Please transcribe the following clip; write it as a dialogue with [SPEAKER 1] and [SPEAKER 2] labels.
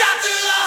[SPEAKER 1] Shout to the